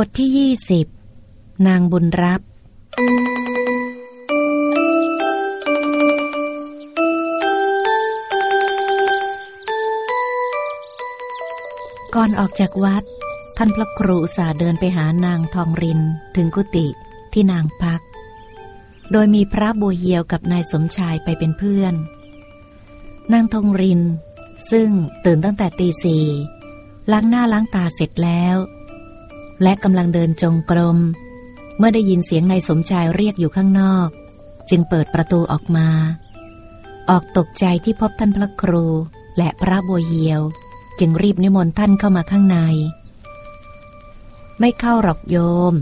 บทที่ยี่สิบนางบุญรับ ก่อนออกจากวัด ท่านพระครูสาเดินไปหานางทองรินถึงกุฏิที่นางพัก โดยมีพระบัวเหียวกับนายสมชายไปเป็นเพื่อน นางทองริน ซึ่งตื่นตั้งแต่ตีสี่ล้างหน้าล้างตาเสร็จแล้ว และกำลังเดินจงกรม เมื่อได้ยินเสียงนายสมชายเรียกอยู่ข้างนอก จึงเปิดประตูออกมา ออกตกใจที่พบท่านพระครูและพระบัวเหียว จึงรีบนิมนต์ท่านเข้ามาข้างใน ไม่เข้าหรอกโยม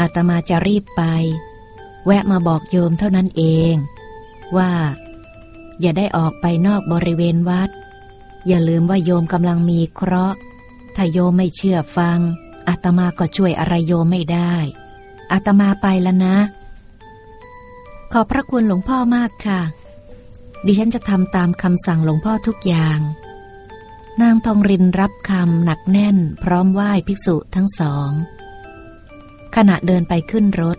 อาตมาจะรีบไป แวะมาบอกโยมเท่านั้นเอง ว่า อย่าได้ออกไปนอกบริเวณวัด อย่าลืมว่าโยมกำลังมีเคราะห์ถ้าโยมไม่เชื่อฟัง อาตมาก็ช่วยอะไรโยมไม่ได้ อาตมาไปแล้วนะ ขอบพระคุณหลวงพ่อมากค่ะ ดิฉันจะทำตามคำสั่งหลวงพ่อทุกอย่าง นางทองรินรับคำหนักแน่น พร้อมไหว้ภิกษุทั้งสอง ขณะเดินไปขึ้นรถ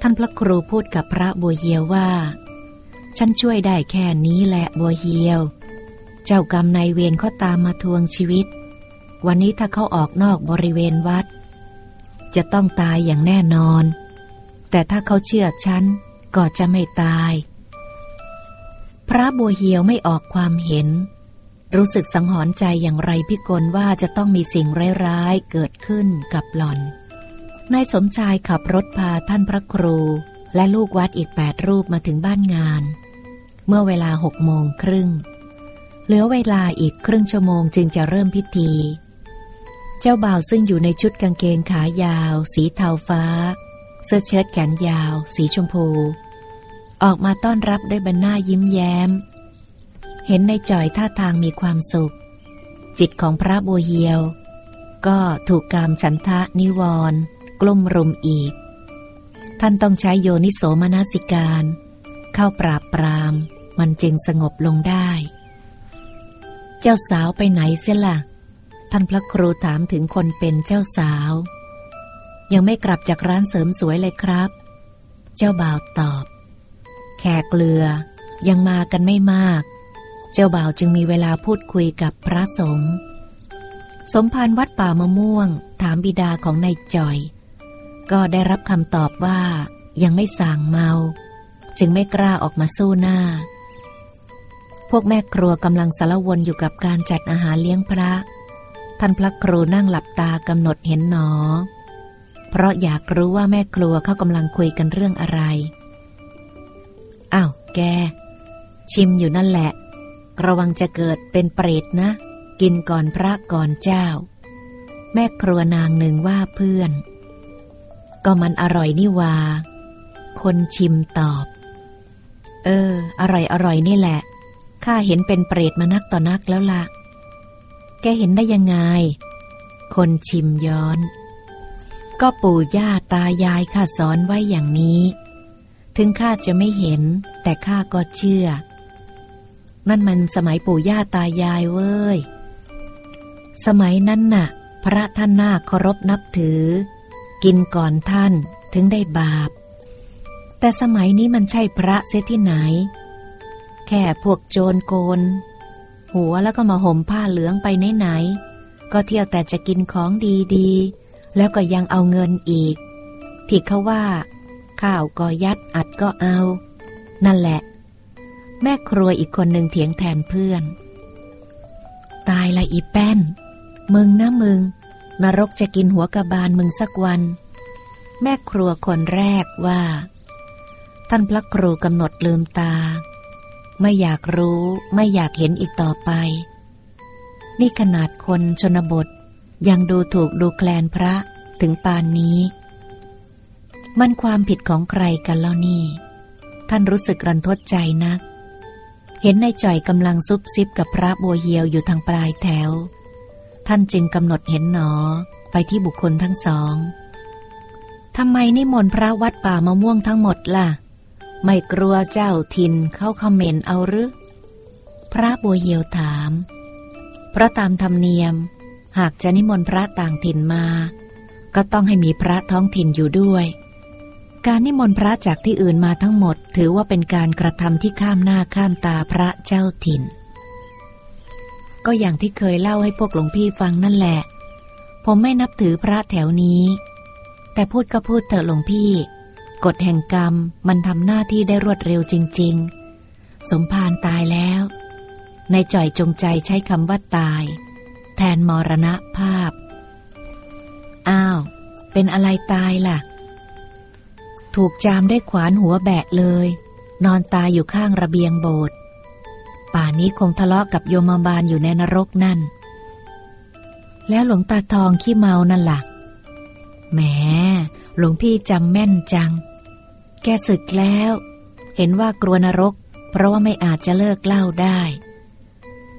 ท่านพระครูพูดกับพระบัวเฮียวว่า ฉันช่วยได้แค่นี้แหละบัวเฮียว เจ้ากรรมนายเวรเขาตามมาทวงชีวิต วันนี้ถ้าเขาออกนอกบริเวณวัด จะต้องตายอย่างแน่นอน แต่ถ้าเขาเชื่อฉันก็จะไม่ตาย พระบัวเหียวไม่ออกความเห็น รู้สึกสังหรณ์ใจอย่างไรพิกลว่าจะต้องมีสิ่งร้ายๆเกิดขึ้นกับหล่อน นายสมชายขับรถพาท่านพระครู และลูกวัดอีกแปดรูปมาถึงบ้านงาน เมื่อเวลาหกโมงครึ่งเหลือเวลาอีกครึ่งชั่วโมงจึงจะเริ่มพิธี เจ้าบ่าวซึ่งอยู่ในชุดกางเกงขายาว สีเทาฟ้า เสื้อเชิ้ตแขนยาว สีชมพู ออกมาต้อนรับด้วยบรรหน้ายิ้มแย้ม เห็นในจ่อยท่าทางมีความสุข จิตของพระบัวเฮียว ก็ถูกกามฉันทะนิวรณ์กลุ่มรุมอีก ท่านต้องใช้โยนิโสมนสิการ เข้าปราบปราม มันจึงสงบลงได้ เจ้าสาวไปไหนเสียละ่ะ ท่านพระครูถามถึงคนเป็นเจ้าสาว ยังไม่กลับจากร้านเสริมสวยเลยครับ เจ้าบ่าวตอบ แขกเรือยังมากันไม่มาก เจ้าบ่าวจึงมีเวลาพูดคุยกับพระสงฆ์สมภารวัดป่ามะม่วง ถามบิดาของนายจอย ก็ได้รับคำตอบว่ายังไม่สั่งเมา จึงไม่กล้าออกมาสู้หน้า พวกแม่ครัวกำลังสารวนอยู่กับการจัดอาหารเลี้ยงพระ ท่านพระครูนั่งหลับตากำหนดเห็นหนอ เพราะอยากรู้ว่าแม่ครัวเขากำลังคุยกันเรื่องอะไร อ้าว แก ชิมอยู่นั่นแหละ ระวังจะเกิดเป็นเปรตนะ กินก่อนพระก่อนเจ้า แม่ครัวนางหนึ่งว่าเพื่อน ก็มันอร่อยนี่วา คนชิมตอบ เออ อร่อยอร่อยนี่แหละ ข้าเห็นเป็นเปรตมานักต่อนักแล้วละ่ะ แกเห็นได้ยังไง คนชิมย้อน ก็ปู่ย่าตายายข้าสอนไว้อย่างนี้ ถึงข้าจะไม่เห็น แต่ข้าก็เชื่อ นั่นมันสมัยปู่ย่าตายายเว้ย สมัยนั้นน่ะ พระท่านน่าเคารพนับถือ กินก่อนท่านถึงได้บาป แต่สมัยนี้มันใช่พระเสียที่ไหน แค่พวกโจรโกน หัวแล้วก็มาห่มผ้าเหลืองไปไหนๆก็เที่ยวแต่จะกินของดีๆ แล้วก็ยังเอาเงินอีก ที่เขาว่า ข้าวก็ยัดอัดก็เอา นั่นแหละ แม่ครัวอีกคนหนึ่งเถียงแทนเพื่อน ตายละอีแป้น มึงนะมึง นรกจะกินหัวกระบาลมึงสักวัน แม่ครัวคนแรกว่า ท่านพระครูกำหนดลืมตา ไม่อยากรู้ไม่อยากเห็นอีกต่อไป นี่ขนาดคนชนบท ยังดูถูกดูแคลนพระถึงปานนี้ มันความผิดของใครกันแล้วนี่ ท่านรู้สึกรันทดใจนัก เห็นในจ่อยกำลังซุบซิบกับพระบัวเหียวอยู่ทางปลายแถว ท่านจึงกำหนดเห็นหนอไปที่บุคคลทั้งสองทำไมนิมนต์พระวัดป่ามะม่วงทั้งหมดล่ะ ไม่กลัวเจ้าทินเข้าคอมเมนต์เอาหรือ พระบัวเหียวถาม เพราะตามธรรมเนียม หากจะนิมนต์พระต่างถิ่นมา ก็ต้องให้มีพระท้องถิ่นอยู่ด้วย การนิมนต์พระจากที่อื่นมาทั้งหมด ถือว่าเป็นการกระทำที่ข้ามหน้าข้ามตาพระเจ้าถิ่น ก็อย่างที่เคยเล่าให้พวกหลวงพี่ฟังนั่นแหละ ผมไม่นับถือพระแถวนี้ แต่พูดก็พูดเถอะหลวงพี่ กฎแห่งกรรมมันทำหน้าที่ได้รวดเร็วจริง ๆ สมภารตายแล้วในจ่อยจงใจใช้คำว่าตาย แทนมรณะภาพ อ้าว เป็นอะไรตายล่ะ ถูกจามได้ขวานหัวแบะเลย นอนตายอยู่ข้างระเบียงโบสถ์ป่านี้คงทะเลาะกับโยมบาลอยู่ในนรกนั่น แล้วหลวงตาทองขี้เมานั่นละ่ะแหมหลวงพี่จำแม่นจัง แกศึกแล้ว เห็นว่ากลัวนรก เพราะว่าไม่อาจจะเลิกเหล้าได้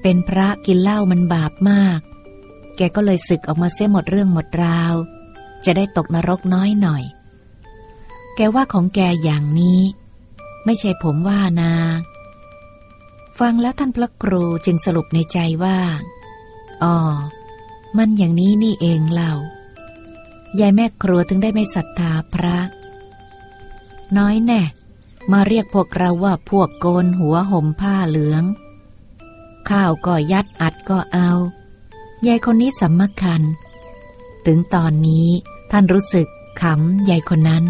เป็นพระกินเหล้ามันบาปมาก แกก็เลยศึกออกมาเสียหมดเรื่องหมดราว จะได้ตกนรกน้อยหน่อย แกว่าของแกอย่างนี้ ไม่ใช่ผมว่านา ฟังแล้วท่านพระครูจึงสรุปในใจว่า อ๋อ มันอย่างนี้นี่เองเล่ายายแม่ครัวถึงได้ไม่ศรัทธาพระ น้อยแน่ มาเรียกพวกเราว่าพวกโกนหัวห่มผ้าเหลือง ข้าวก็ยัดอัดก็เอา ยายคนนี้สำคัญ ถึงตอนนี้ท่านรู้สึกขำยายคนนั้น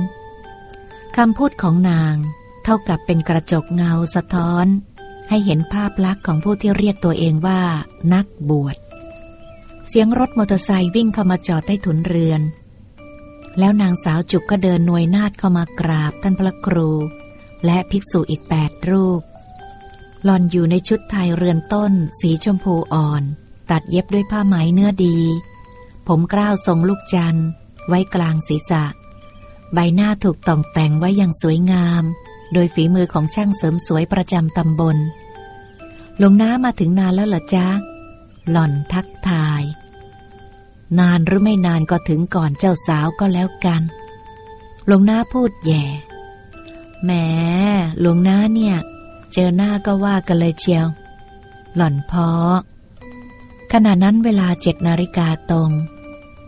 คำพูดของนางเท่ากับเป็นกระจกเงาสะท้อน ให้เห็นภาพลักษณ์ของผู้ที่เรียกตัวเองว่า นักบวช เสียงรถมอเตอร์ไซค์วิ่งเข้ามาจอดใต้ถุนเรือน แล้วนางสาวจุกก็เดินหน่วยนาดเข้ามากราบท่านพระครู และภิกษุอีกแปดรูป หลอนอยู่ในชุดไทยเรือนต้น สีชมพูอ่อน ตัดเย็บด้วยผ้าไหมเนื้อดี ผมกล้าวทรงลูกจันทร์ไว้กลางศีรษะ ใบหน้าถูกต่องแต่งไว้อย่างสวยงาม โดยฝีมือของช่างเสริมสวยประจำตำบล ลงน้ามาถึงนานแล้วเหรอจ๊ะ หล่อนทักทาย นานหรือไม่นานก็ถึงก่อนเจ้าสาวก็แล้วกันหลวงน้าพูดแย่แหมหลวงน้าเนี่ย เจอหน้าก็ว่ากันเลยเชียว หล่อนพอขณะนั้นเวลาเจ็ดนาฬิกาตรง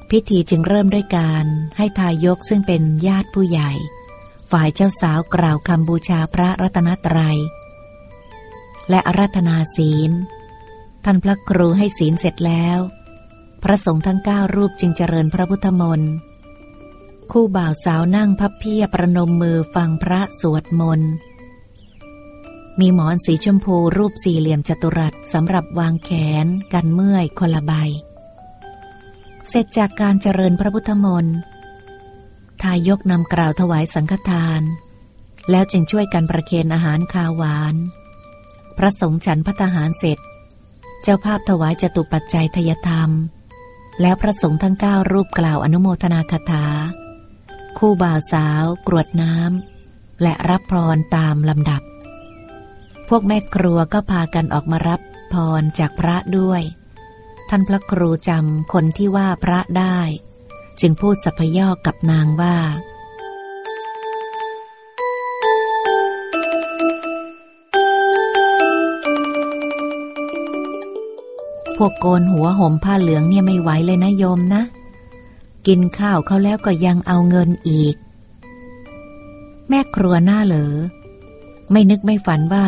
พิธีจึงเริ่มด้วยการให้ทายกซึ่งเป็นญาติผู้ใหญ่ ฝ่ายเจ้าสาวกล่าวคำบูชาพระรัตนตรยัย และอารัธนาศีล ท่านพระครูให้ศีลเสร็จแล้ว พระสงฆ์ทั้งเก้ารูปจึงเจริญพระพุทธมนต์คู่บ่าวสาวนั่งพับเพียประนมมือฟังพระสวดมนต์มีหมอนสีชมพูรูปสี่เหลี่ยมจัตุรัสสำหรับวางแขนกันเมื่อยคนละใบ เสร็จจากการเจริญพระพุทธมนต์ทายกนำกล่าวถวายสังฆทาน แล้วจึงช่วยกันประเคนอาหารคาวหวาน พระสงฆ์ฉันพัตหารเสร็จ เจ้าภาพถวายจตุปัจจัยทยธรรม แล้วพระสงฆ์ทั้งเก้ารูปกล่าวอนุโมทนาคาถา คู่บ่าวสาว กรวดน้ำและรับพรตามลำดับ พวกแม่ครัวก็พากันออกมารับพรจากพระด้วย ท่านพระครูจำคนที่ว่าพระได้ จึงพูดสัพยอกกับนางว่า วกโกนหัวห่มผ้าเหลืองเนี่ยไม่ไหวเลยนะโยมนะ กินข้าวเขาแล้วก็ยังเอาเงินอีก แม่ครัวหน้าเหลอ ไม่นึกไม่ฝันว่า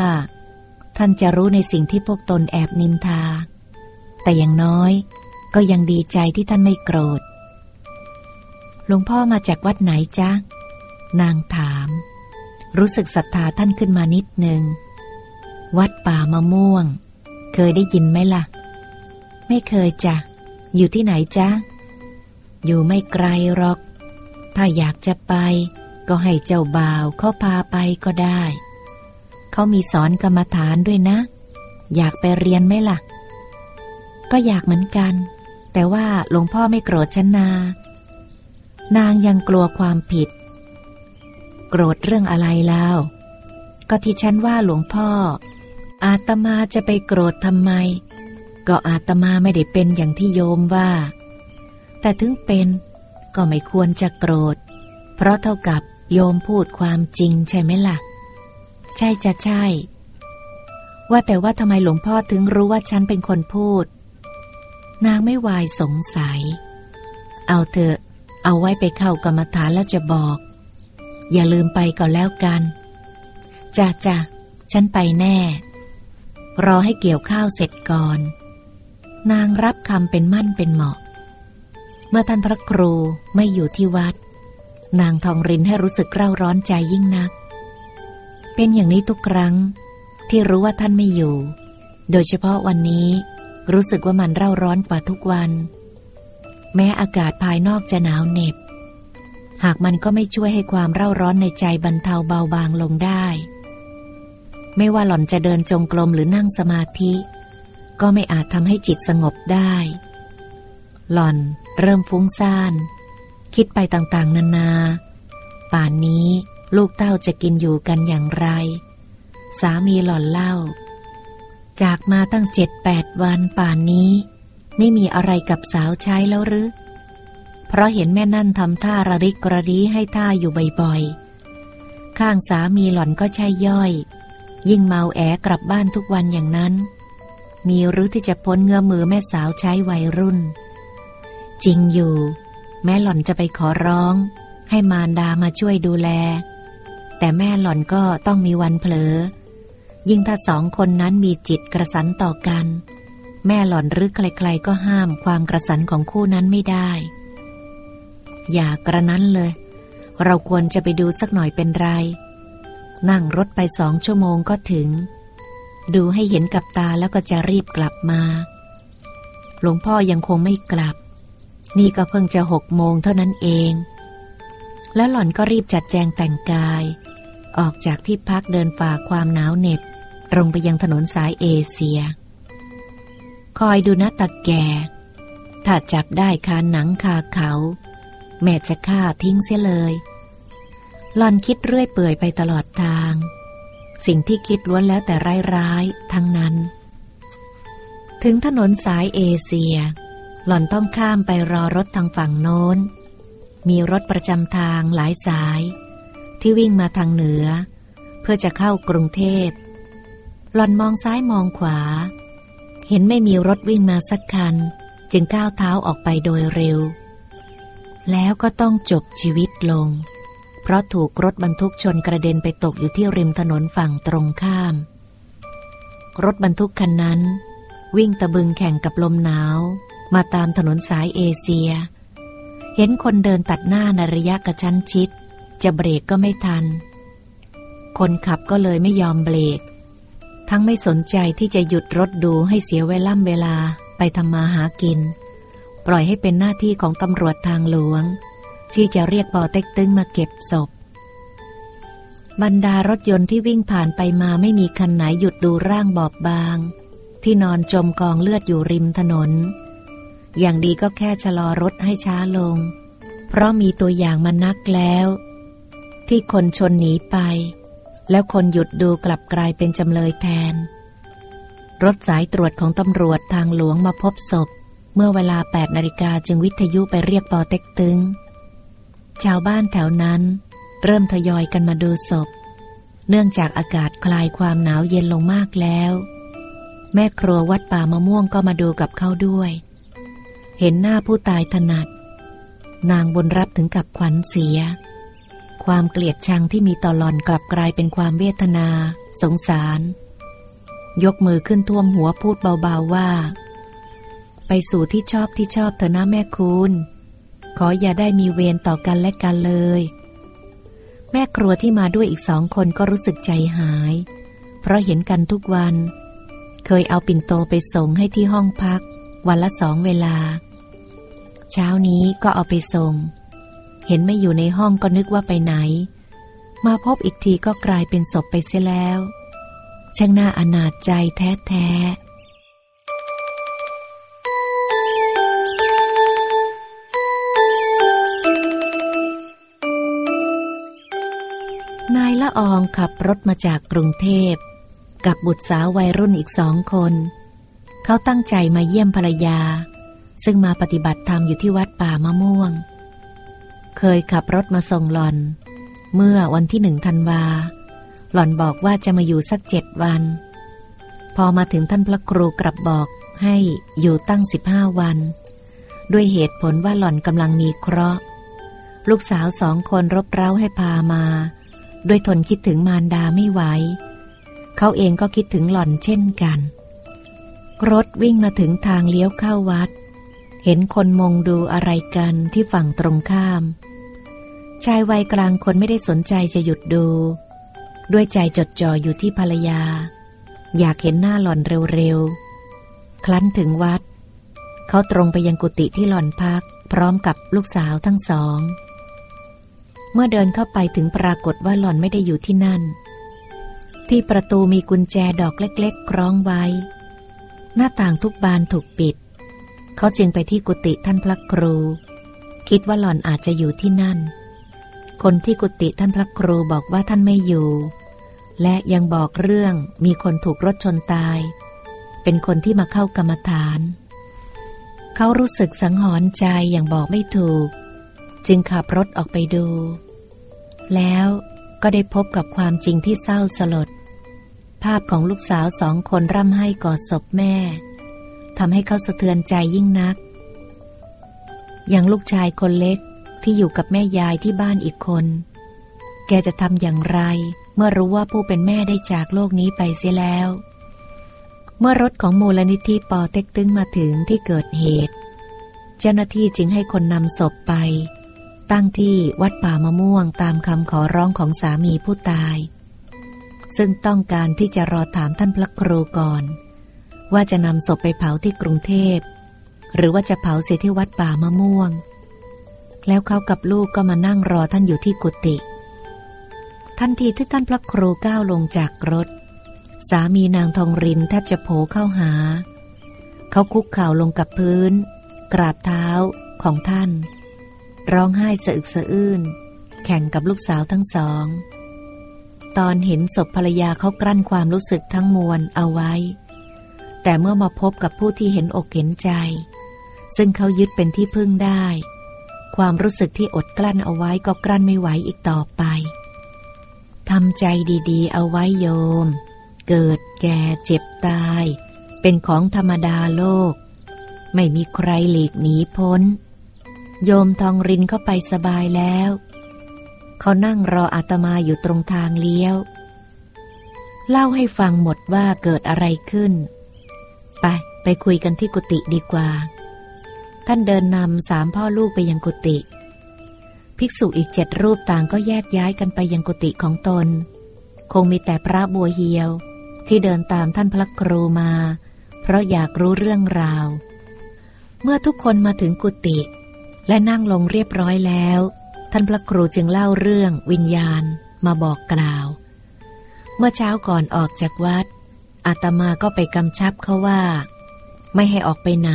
ท่านจะรู้ในสิ่งที่พวกตนแอบนินทา แต่อย่างน้อยก็ยังดีใจที่ท่านไม่โกรธ หลวงพ่อมาจากวัดไหนจ๊ะ นางถาม รู้สึกศรัทธาท่านขึ้นมานิดหนึ่งวัดป่ามะม่วง เคยได้ยินไหมละ่ะ ไม่เคยจ้ะ อยู่ที่ไหนจ๊ะ อยู่ไม่ไกลหรอก ถ้าอยากจะไป ก็ให้เจ้าบ่าวเขาพาไปก็ได้ เขามีสอนกรรมฐานด้วยนะ อยากไปเรียนไหมล่ะ ก็อยากเหมือนกัน แต่ว่าหลวงพ่อไม่โกรธฉันนา นางยังกลัวความผิด โกรธเรื่องอะไรแล้ว ก็ที่ฉันว่าหลวงพ่อ อาตมาจะไปโกรธทำไม ก็อาตมาไม่ได้เป็นอย่างที่โยมว่า แต่ถึงเป็นก็ไม่ควรจะโกรธ เพราะเท่ากับโยมพูดความจริงใช่ไหมละ่ะ ใช่จะใช่ ว่าแต่ว่าทำไมหลวงพ่อถึงรู้ว่าฉันเป็นคนพูด นางไม่วายสงสัย เอาเถอะ เอาไว้ไปเข้ากรรมฐานแล้วจะบอก อย่าลืมไปก็แล้วกันจ้าจ้าฉันไปแน่ รอให้เกี่ยวข้าวเสร็จก่อน นางรับคำเป็นมั่นเป็นเหมาะ เมื่อท่านพระครูไม่อยู่ที่วัด นางทองรินให้รู้สึกเร่าร้อนใจยิ่งนัก เป็นอย่างนี้ทุกครั้งที่รู้ว่าท่านไม่อยู่ โดยเฉพาะวันนี้รู้สึกว่ามันเร่าร้อนกว่าทุกวัน แม้อากาศภายนอกจะหนาวเหน็บ หากมันก็ไม่ช่วยให้ความเร่าร้อนในใจบรรเทาเบาบางลงได้ ไม่ว่าหล่อนจะเดินจงกรมหรือนั่งสมาธิ ก็ไม่อาจทำให้จิตสงบได้ หล่อนเริ่มฟุ้งซ่าน คิดไปต่างๆ นานา ป่านนี้ลูกเต้าจะกินอยู่กันอย่างไร สามีหล่อนเล่า จากมาตั้งเจ็ดแปดวันป่านนี้ ไม่มีอะไรกับสาวใช้แล้วหรือ เพราะเห็นแม่นั่นทำท่าระริกระดีให้ท่าอยู่บ่อยๆ ข้างสามีหล่อนก็ใช่ย่อย ยิ่งเมาแอกลับบ้านทุกวันอย่างนั้น มีหรือที่จะพ้นเงื้อมือแม่สาวใช้วัยรุ่น จริงอยู่ แม่หล่อนจะไปขอร้อง ให้มารดามาช่วยดูแล แต่แม่หล่อนก็ต้องมีวันเผลอ ยิ่งถ้าสองคนนั้นมีจิตกระสันต่อกัน แม่หล่อนหรือใครๆก็ห้ามความกระสันของคู่นั้นไม่ได้ อย่ากระนั้นเลย เราควรจะไปดูสักหน่อยเป็นไร นั่งรถไปสองชั่วโมงก็ถึง ดูให้เห็นกับตาแล้วก็จะรีบกลับมา หลวงพ่อยังคงไม่กลับ นี่ก็เพิ่งจะหกโมงเท่านั้นเอง แล้วหล่อนก็รีบจัดแจงแต่งกาย ออกจากที่พักเดินฝ่าความหนาวเหน็บตรงไปยังถนนสายเอเชีย คอยดูนะตะแก ถ้าจับได้คาหนังคาเขา แม่จะฆ่าทิ้งเสียเลยหลอนคิดเรื่อยเปื่อยไปตลอดทาง สิ่งที่คิดล้วนแล้วแต่ร้ายๆทั้งนั้น ถึงถนนสายเอเชีย หล่อนต้องข้ามไปรอรถทางฝั่งโน้น มีรถประจำทางหลายสาย ที่วิ่งมาทางเหนือ เพื่อจะเข้ากรุงเทพ หล่อนมองซ้ายมองขวา เห็นไม่มีรถวิ่งมาสักคัน จึงก้าวเท้าออกไปโดยเร็ว แล้วก็ต้องจบชีวิตลง เพราะถูกรถบรรทุกชนกระเด็นไปตกอยู่ที่ริมถนนฝั่งตรงข้าม รถบรรทุกคันนั้น วิ่งตะบึงแข่งกับลมหนาว มาตามถนนสายเอเชีย เห็นคนเดินตัดหน้าในระยะกระชั้นชิด จะเบรกก็ไม่ทัน คนขับก็เลยไม่ยอมเบรก ทั้งไม่สนใจที่จะหยุดรถดูให้เสียเวล่ำเวลาไปทำมาหากิน ปล่อยให้เป็นหน้าที่ของตำรวจทางหลวง ที่จะเรียกปอเต็กตึงมาเก็บศพ บรรดารถยนต์ที่วิ่งผ่านไปมาไม่มีคันไหนหยุดดูร่างบอบบาง ที่นอนจมกองเลือดอยู่ริมถนน อย่างดีก็แค่ชะลอรถให้ช้าลง เพราะมีตัวอย่างมานักแล้ว ที่คนชนหนีไป แล้วคนหยุดดูกลับกลายเป็นจำเลยแทน รถสายตรวจของตำรวจทางหลวงมาพบศพ เมื่อเวลา8นาฬิกาจึงวิทยุไปเรียกปอเต็กตึง ชาวบ้านแถวนั้น เริ่มทยอยกันมาดูศพ เนื่องจากอากาศคลายความหนาวเย็นลงมากแล้ว แม่ครัววัดป่ามะม่วงก็มาดูกับเขาด้วย เห็นหน้าผู้ตายถนัด นางบนรับถึงกับขวัญเสีย ความเกลียดชังที่มีต่อหลอนกลับกลายเป็นความเวทนา สงสาร ยกมือขึ้นท่วมหัวพูดเบาๆว่า ไปสู่ที่ชอบที่ชอบเถอะนะแม่คุณ ขออย่าได้มีเวรต่อกันและกันเลย แม่ครัวที่มาด้วยอีกสองคนก็รู้สึกใจหาย เพราะเห็นกันทุกวัน เคยเอาปิ่นโตไปส่งให้ที่ห้องพัก วันละสองเวลา เช้านี้ก็เอาไปส่ง เห็นไม่อยู่ในห้องก็นึกว่าไปไหน มาพบอีกทีก็กลายเป็นศพไปเสียแล้วช่างน่าอนาจใจแท้แอองขับรถมาจากกรุงเทพ กับบุตรสาววัยรุ่นอีกสองคน เขาตั้งใจมาเยี่ยมภรรยา ซึ่งมาปฏิบัติธรรมอยู่ที่วัดป่ามะม่วง เคยขับรถมาส่งหลอน เมื่อวันที่หนึ่งธันวา หล่อนบอกว่าจะมาอยู่สักเจ็ดวัน พอมาถึงท่านพระครูกลับบอกให้อยู่ตั้งสิบห้าวัน ด้วยเหตุผลว่าหล่อนกำลังมีเคราะห์ ลูกสาวสองคนรบเร้าให้พามา ด้วยทนคิดถึงมารดาไม่ไหว เขาเองก็คิดถึงหล่อนเช่นกัน รถวิ่งมาถึงทางเลี้ยวเข้าวัด เห็นคนมงดูอะไรกันที่ฝั่งตรงข้าม ชายวัยกลางคนไม่ได้สนใจจะหยุดดู ด้วยใจจดจ่ออยู่ที่ภรรยา อยากเห็นหน้าหล่อนเร็วๆครั้นถึงวัด เขาตรงไปยังกุฏิที่หล่อนพัก พร้อมกับลูกสาวทั้งสอง เมื่อเดินเข้าไปถึงปรากฏว่าหล่อนไม่ได้อยู่ที่นั่น ที่ประตูมีกุญแจดอกเล็กๆ คล้องไว้ หน้าต่างทุกบานถูกปิด เขาจึงไปที่กุฏิท่านพระครู คิดว่าหล่อนอาจจะอยู่ที่นั่น คนที่กุฏิท่านพระครูบอกว่าท่านไม่อยู่ และยังบอกเรื่องมีคนถูกรถชนตาย เป็นคนที่มาเข้ากรรมฐาน เขารู้สึกสังหรณ์ใจอย่างบอกไม่ถูก จึงขับรถออกไปดู แล้วก็ได้พบกับความจริงที่เศร้าสลด ภาพของลูกสาวสองคนร่ำไห้กอดศพแม่ทำให้เขาสะเทือนใจยิ่งนัก อย่างลูกชายคนเล็กที่อยู่กับแม่ยายที่บ้านอีกคน แกจะทำอย่างไร เมื่อรู้ว่าผู้เป็นแม่ได้จากโลกนี้ไปเสียแล้ว เมื่อรถของมูลนิธิปอเต็กตึงมาถึงที่เกิดเหตุ เจ้าหน้าที่จึงให้คนนำศพไป ตั้งที่วัดป่ามะม่วงตามคำขอร้องของสามีผู้ตาย ซึ่งต้องการที่จะรอถามท่านพระครูก่อน ว่าจะนำศพไปเผาที่กรุงเทพ หรือว่าจะเผาเสียที่วัดป่ามะม่วง แล้วเขากับลูกก็มานั่งรอท่านอยู่ที่กุฏิทันทีที่ท่านพระครูก้าวลงจากรถ สามีนางทองรินแทบจะโผเข้าหา เขาคุกเข่าลงกับพื้น กราบเท้าของท่าน ร้องไห้สะอึกสะอื้น แข่งกับลูกสาวทั้งสอง ตอนเห็นศพภรรยาเขากลั้นความรู้สึกทั้งมวลเอาไว้ แต่เมื่อมาพบกับผู้ที่เห็นอกเห็นใจ ซึ่งเขายึดเป็นที่พึ่งได้ ความรู้สึกที่อดกลั้นเอาไว้ก็กลั้นไม่ไหวอีกต่อไปทำใจดีๆ เอาไว้โยม เกิดแก่เจ็บตาย เป็นของธรรมดาโลก ไม่มีใครหลีกหนีพ้น โยมทองรินเข้าไปสบายแล้ว เขานั่งรออาตมาอยู่ตรงทางเลี้ยว เล่าให้ฟังหมดว่าเกิดอะไรขึ้น ไป ไปคุยกันที่กุฏิดีกว่า ท่านเดินนำสามพ่อลูกไปยังกุฏิภิกษุอีกเจ็ดรูปต่างก็แยกย้ายกันไปยังกุฏิของตน คงมีแต่พระบัวเฮียว ที่เดินตามท่านพระครูมา เพราะอยากรู้เรื่องราว เมื่อทุกคนมาถึงกุฏิ และนั่งลงเรียบร้อยแล้ว ท่านพระครูจึงเล่าเรื่องวิญญาณมาบอกกล่าว เมื่อเช้าก่อนออกจากวัด อาตมาก็ไปกำชับเขาว่า ไม่ให้ออกไปไหน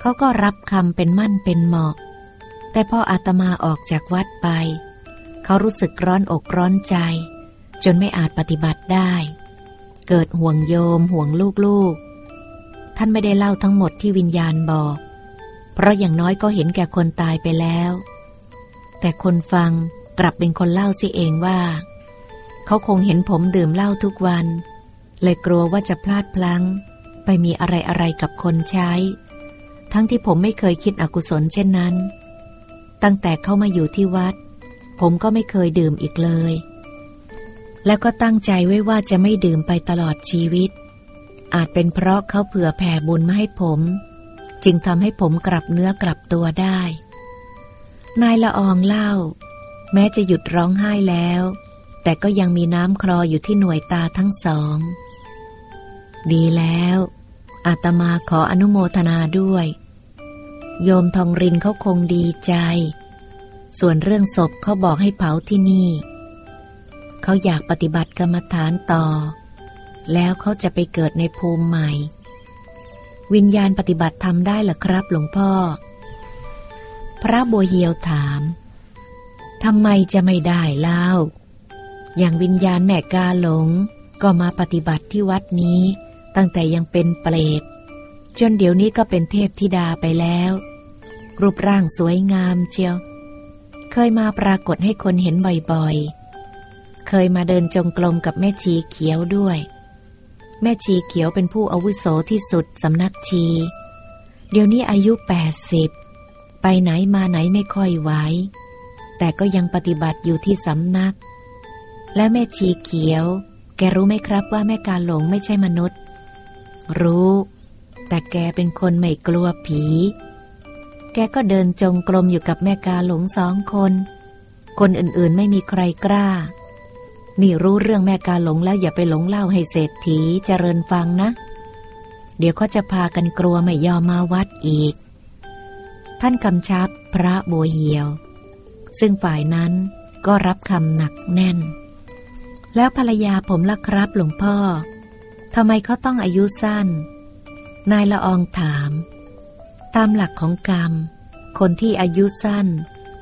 เขาก็รับคำเป็นมั่นเป็นเหมาะ แต่พออาตมาออกจากวัดไป เขารู้สึกร้อนอกร้อนใจ จนไม่อาจปฏิบัติได้ เกิดห่วงโยมห่วงลูกๆ ท่านไม่ได้เล่าทั้งหมดที่วิญญาณบอก เพราะอย่างน้อยก็เห็นแก่คนตายไปแล้ว แต่คนฟังกลับเป็นคนเล่าสิเองว่า เขาคงเห็นผมดื่มเหล้าทุกวัน เลยกลัวว่าจะพลาดพลั้ง ไปมีอะไรอะไรกับคนใช้ ทั้งที่ผมไม่เคยคิดอกุศลเช่นนั้น ตั้งแต่เข้ามาอยู่ที่วัด ผมก็ไม่เคยดื่มอีกเลย แล้วก็ตั้งใจไว้ว่าจะไม่ดื่มไปตลอดชีวิต อาจเป็นเพราะเขาเผื่อแผ่บุญมาให้ผม จึงทำให้ผมกลับเนื้อกลับตัวได้ นายละอองเล่า แม้จะหยุดร้องไห้แล้ว แต่ก็ยังมีน้ำคลออยู่ที่หน่วยตาทั้งสอง ดีแล้ว อาตมาขออนุโมทนาด้วย โยมทองรินเขาคงดีใจ ส่วนเรื่องศพเขาบอกให้เผาที่นี่ เขาอยากปฏิบัติกรรมฐานต่อ แล้วเขาจะไปเกิดในภูมิใหม่ วิญญาณปฏิบัติทำได้หรอครับหลวงพ่อ พระบัวเหียวถามทำไมจะไม่ได้เล่า อย่างวิญญาณแม่กาหลง ก็มาปฏิบัติที่วัดนี้ ตั้งแต่ยังเป็นเปรตจนเดี๋ยวนี้ก็เป็นเทพธิดาไปแล้ว รูปร่างสวยงามเชียว เคยมาปรากฏให้คนเห็นบ่อยๆ เคยมาเดินจงกรมกับแม่ชีเขียวด้วย แม่ชีเขียวเป็นผู้อาวุโสที่สุดสำนักชี เดี๋ยวนี้อายุแปดสิบไปไหนมาไหนไม่ค่อยไหวแต่ก็ยังปฏิบัติอยู่ที่สำนัก และแม่ชีเขียว แกรู้ไหมครับว่าแม่กาหลงไม่ใช่มนุษย์ รู้ แต่แกเป็นคนไม่กลัวผี แกก็เดินจงกรมอยู่กับแม่กาหลงสองคน คนอื่นๆไม่มีใครกล้า นี่รู้เรื่องแม่กาหลงแล้วอย่าไปหลงเล่าให้เศรษฐีเจริญฟังนะ เดี๋ยวก็จะพากันกลัวไม่ยอมมาวัดอีก ท่านกำชับพระโบเหียว ซึ่งฝ่ายนั้นก็รับคำหนักแน่น แล้วภรรยาผมล่ะครับหลวงพ่อทำไมเขาต้องอายุสั้น นายละอองถาม ตามหลักของกรรม คนที่อายุสั้น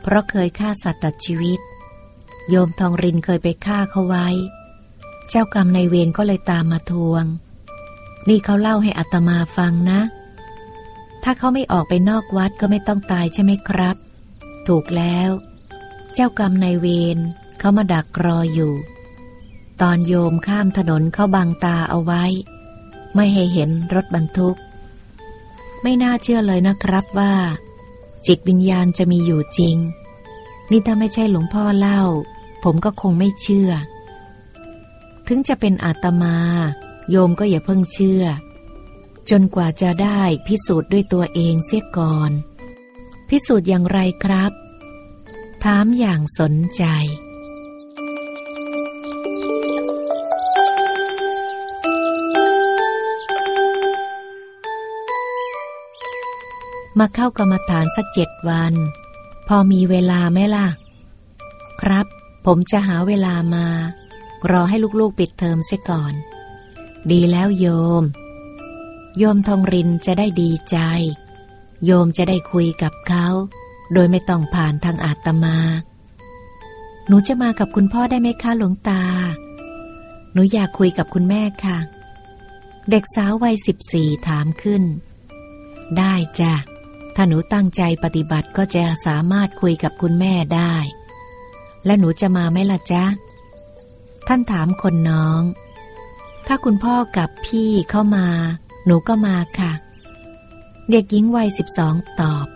เพราะเคยฆ่าสัตว์ตัดชีวิต โยมทองรินเคยไปฆ่าเขาไว้ เจ้ากรรมในเวรก็เลยตามมาทวง นี่เขาเล่าให้อัตมาฟังนะ ถ้าเขาไม่ออกไปนอกวัดก็ไม่ต้องตายใช่ไหมครับ ถูกแล้ว เจ้ากรรมในเวรเขามาดักรออยู่ ตอนโยมข้ามถนนเขาบังตาเอาไว้ ไม่ให้เห็นรถบรรทุก ไม่น่าเชื่อเลยนะครับว่า จิตวิญญาณจะมีอยู่จริงนี่ถ้าไม่ใช่หลวงพ่อเล่า ผมก็คงไม่เชื่อ ถึงจะเป็นอาตมา โยมก็อย่าเพิ่งเชื่อ จนกว่าจะได้พิสูจน์ด้วยตัวเองเสียก่อน พิสูจน์อย่างไรครับ ถามอย่างสนใจมาเข้ากรรมฐานสักเจ็ดวัน พอมีเวลาไหมล่ะ ครับ ผมจะหาเวลามา รอให้ลูกๆปิดเทอมเสียก่อน ดีแล้วโยม โยมทองรินจะได้ดีใจ โยมจะได้คุยกับเขา โดยไม่ต้องผ่านทางอาตมา หนูจะมากับคุณพ่อได้ไหมคะหลวงตา หนูอยากคุยกับคุณแม่ค่ะ เด็กสาววัยสิบสี่ถามขึ้น ได้จ้ะ ถ้าหนูตั้งใจปฏิบัติก็จะสามารถคุยกับคุณแม่ได้ และหนูจะมาไหมล่ะจ๊ะ ท่านถามคนน้อง ถ้าคุณพ่อกับพี่เข้ามา หนูก็มาค่ะ เด็กหญิงวัยสิบสองตอบ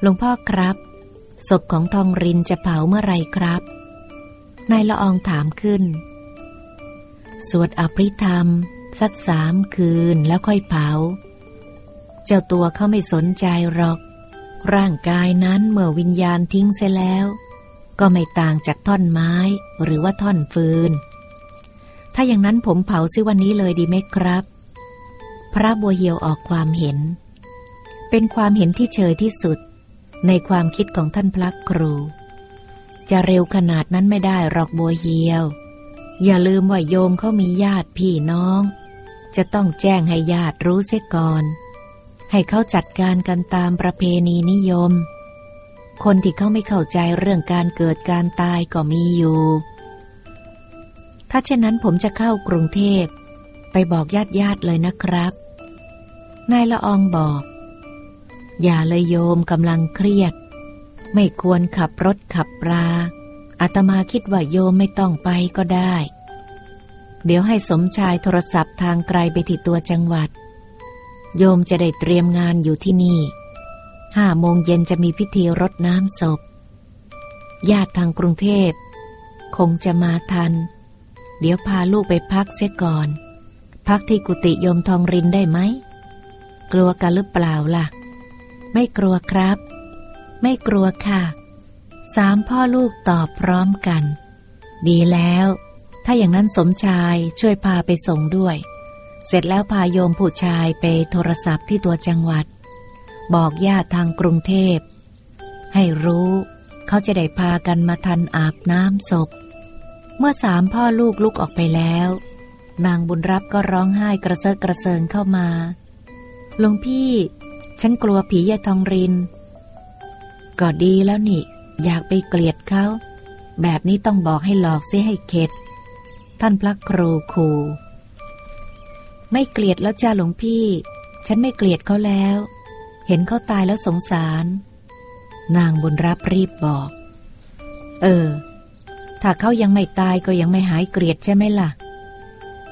หลวงพ่อครับ ศพของทองรินจะเผาเมื่อไรครับ นายละอองถามขึ้น สวดอภิธรรม สักสามคืนแล้วค่อยเผา เจ้าตัวเขาไม่สนใจหรอก ร่างกายนั้นเมื่อวิญญาณทิ้งเสียแล้ว ก็ไม่ต่างจากท่อนไม้หรือว่าท่อนฟืน ถ้าอย่างนั้นผมเผาซิวันนี้เลยดีไหมครับ พระบัวเหียวออกความเห็น เป็นความเห็นที่เฉยที่สุด ในความคิดของท่านพระครู จะเร็วขนาดนั้นไม่ได้หรอกบัวเหียว อย่าลืมว่าโยมเขามีญาติพี่น้อง จะต้องแจ้งให้ญาติรู้เสียก่อน ให้เขาจัดการกันตามประเพณีนิยม คนที่เขาไม่เข้าใจเรื่องการเกิดการตายก็มีอยู่ ถ้าเช่นนั้นผมจะเข้ากรุงเทพ ไปบอกญาติญาติเลยนะครับ นายละอองบอก อย่าเลยโยมกำลังเครียด ไม่ควรขับรถขับปลาอาตมาคิดว่าโยมไม่ต้องไปก็ได้ เดี๋ยวให้สมชายโทรศัพท์ทางไกลไปที่ตัวจังหวัด โยมจะได้เตรียมงานอยู่ที่นี่ ห้าโมงเย็นจะมีพิธีรดน้ำศพ ญาติทางกรุงเทพ คงจะมาทัน เดี๋ยวพาลูกไปพักเสียก่อน พักที่กุฏิโยมทองรินได้ไหม กลัวกันหรือเปล่าล่ะ ไม่กลัวครับ ไม่กลัวค่ะ สามพ่อลูกตอบพร้อมกัน ดีแล้ว ถ้าอย่างนั้นสมชายช่วยพาไปส่งด้วย เสร็จแล้วพาโยมผู้ชายไปโทรศัพท์ที่ตัวจังหวัด บอกญาติทางกรุงเทพ ให้รู้เขาจะได้พากันมาทันอาบน้ำศพ เมื่อสามพ่อลูกลุกออกไปแล้ว นางบุญรับก็ร้องไห้กระเซาะกระเซิงเข้ามาหลวงพี่ ฉันกลัวผียายทองริน ก็ดีแล้วนี่ อยากไปเกลียดเขา แบบนี้ต้องบอกให้หลอกเสียให้เข็ด ท่านพระครูคูไม่เกลียดแล้วจ้าหลวงพี่ ฉันไม่เกลียดเขาแล้ว เห็นเขาตายแล้วสงสาร นางบุญรับรีบบอก เออ ถ้าเขายังไม่ตายก็ยังไม่หายเกลียดใช่ไหมล่ะ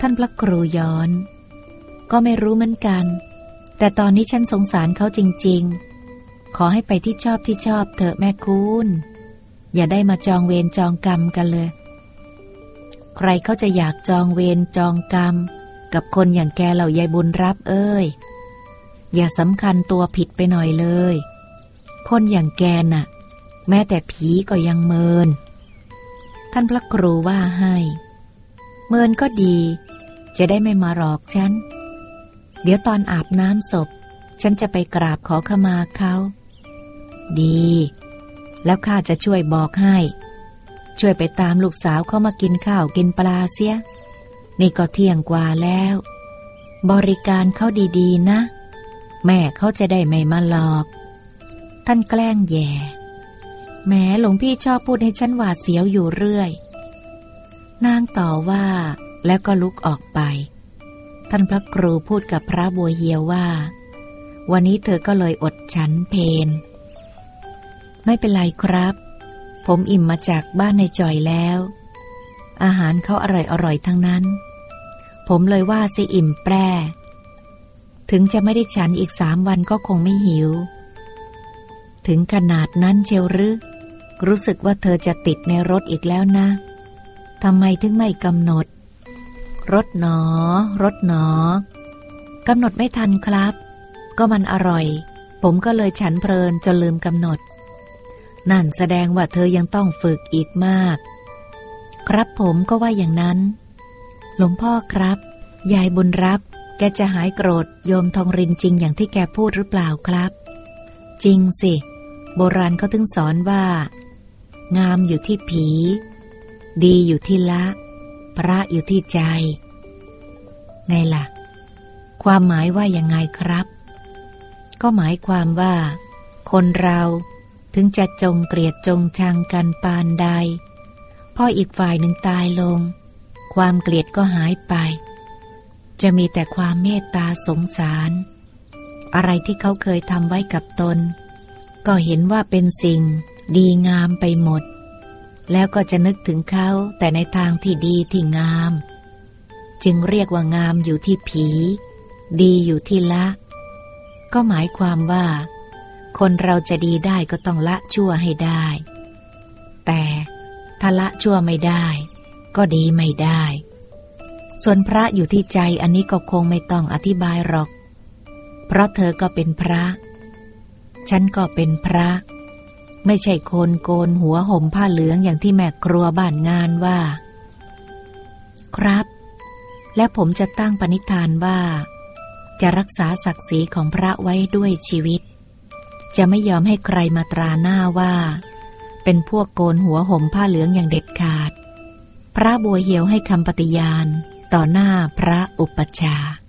ท่านพระครูย้อน ก็ไม่รู้เหมือนกัน แต่ตอนนี้ฉันสงสารเขาจริง ๆ ขอให้ไปที่ชอบที่ชอบเถอะแม่คุณอย่าได้มาจองเวรจองกรรมกันเลย ใครเขาจะอยากจองเวรจองกรรม กับคนอย่างแกเหล่ายายบุญรับเอ้ย อย่าสำคัญตัวผิดไปหน่อยเลย คนอย่างแกน่ะ แม้แต่ผีก็ยังเมิน ท่านพระครูว่าให้ เมินก็ดี จะได้ไม่มาหลอกฉัน เดี๋ยวตอนอาบน้ำศพ ฉันจะไปกราบขอขมาเขา ดี แล้วข้าจะช่วยบอกให้ ช่วยไปตามลูกสาวเขามากินข้าวกินปลาเสีย นี่ก็เที่ยงกว่าแล้ว บริการเขาดีๆนะ แม่เขาจะได้ไม่มาหลอก ท่านแกล้งแย่แม้หลวงพี่ชอบพูดให้ฉันหวาดเสียวอยู่เรื่อย นางต่อว่าแล้วก็ลุกออกไป ท่านพระครูพูดกับพระบัวเฮียวว่า วันนี้เธอก็เลยอดฉันเพน ไม่เป็นไรครับ ผมอิ่มมาจากบ้านในจอยแล้ว อาหารเขาอร่อยอร่อยทั้งนั้น ผมเลยว่าสิอิ่มแปร ถึงจะไม่ได้ฉันอีกสามวันก็คงไม่หิว ถึงขนาดนั้นเชียวหรือรู้สึกว่าเธอจะติดในรถอีกแล้วนะทำไมถึงไม่กำหนด รถหนอ รถหนอกำหนดไม่ทันครับ ก็มันอร่อย ผมก็เลยฉันเพลินจนลืมกำหนด นั่นแสดงว่าเธอยังต้องฝึกอีกมาก ครับผมก็ว่าอย่างนั้น หลวงพ่อครับ ยายบุญรับ แกจะหายโกรธโยมทองรินจริงอย่างที่แกพูดหรือเปล่าครับ จริงสิ โบราณเขาถึงสอนว่า งามอยู่ที่ผี ดีอยู่ที่ละ พระอยู่ที่ใจ ไงล่ะ ความหมายว่ายังไงครับ ก็หมายความว่า คนเราถึงจะจงเกลียดจงชังกันปานใด พออีกฝ่ายหนึ่งตายลง ความเกลียดก็หายไป จะมีแต่ความเมตตาสงสาร อะไรที่เขาเคยทำไว้กับตน ก็เห็นว่าเป็นสิ่งดีงามไปหมด แล้วก็จะนึกถึงเขาแต่ในทางที่ดีที่งาม จึงเรียกว่างามอยู่ที่ผี ดีอยู่ที่ละ ก็หมายความว่า คนเราจะดีได้ก็ต้องละชั่วให้ได้ แต่ถ้าละชั่วไม่ได้ ก็ดีไม่ได้ ส่วนพระอยู่ที่ใจอันนี้ก็คงไม่ต้องอธิบายหรอก เพราะเธอก็เป็นพระ ฉันก็เป็นพระ ไม่ใช่คนโกนหัวห่มผ้าเหลืองอย่างที่แม่ครัวบ้านงานว่า ครับ และผมจะตั้งปณิธานว่า จะรักษาศักดิ์ศรีของพระไว้ด้วยชีวิต จะไม่ยอมให้ใครมาตราหน้าว่า เป็นพวกโกนหัวห่มผ้าเหลืองอย่างเด็ดขาด พระบัวเหียวให้คำปฏิญาณ ต่อหน้าพระอุปชฌาย์